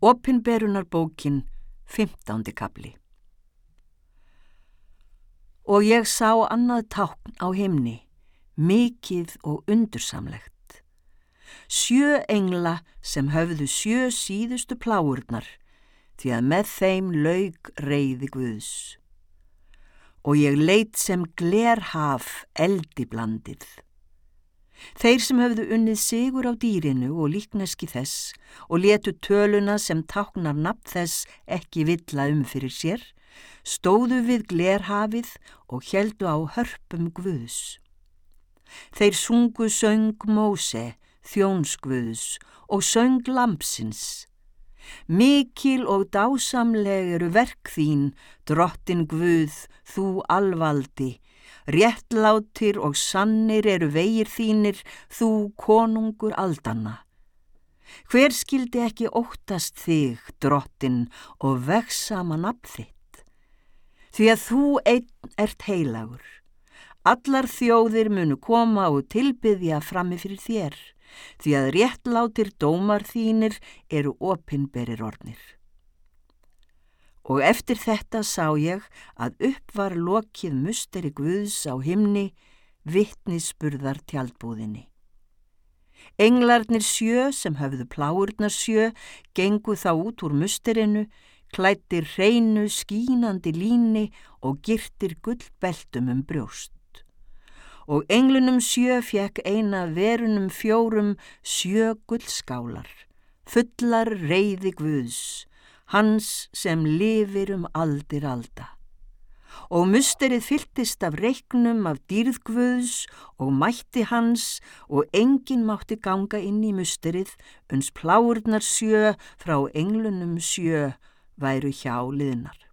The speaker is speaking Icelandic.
Opinberunarbókin, 15. kapli Og ég sá annað tákn á himni, mikið og undursamlegt. Sjö engla sem höfðu sjö síðustu pláurnar, því að með þeim laug reyði Guðs. Og ég leitt sem glerhaf eldi blandið. Þeir sem höfðu unnið sigur á dýrinu og líkneski þess og letu töluna sem táknar nafn þess ekki villa um fyrir sér, stóðu við glerhafið og heldu á hörpum Guðs. Þeir sungu söng Móse, þjónskvöðs og söng Lampsins. Mikil og dásamleg eru verk þín, drottin Guð, þú alvaldi, Réttlátir og sannir eru vegir þínir, þú konungur aldanna. Hver skildi ekki óttast þig, drottin, og veksama nafn þitt? Því að þú einn ert heilagur. Allar þjóðir munu koma og tilbyðja frammi fyrir þér, því að réttlátir dómar þínir eru opinberir ornir. Og eftir þetta sá ég að upp var lokið musteri Guðs á himni, vittnisspurðar tjaldbúðinni. Englarnir sjö sem höfðu pláurnar sjö gengu þá út úr musterinu, klættir hreinu skínandi líni og girtir gullbeltum um brjóst. Og englunum sjö fekk eina verunum fjórum sjö gullskálar, fullar reyði Guðs, hans sem lifir um aldir alda. Og musterið fyltist af reiknum af dýrðgvöðs og mætti hans og engin mátti ganga inn í musterið uns pláurnar sjö frá englunum sjö væru hjá liðnar.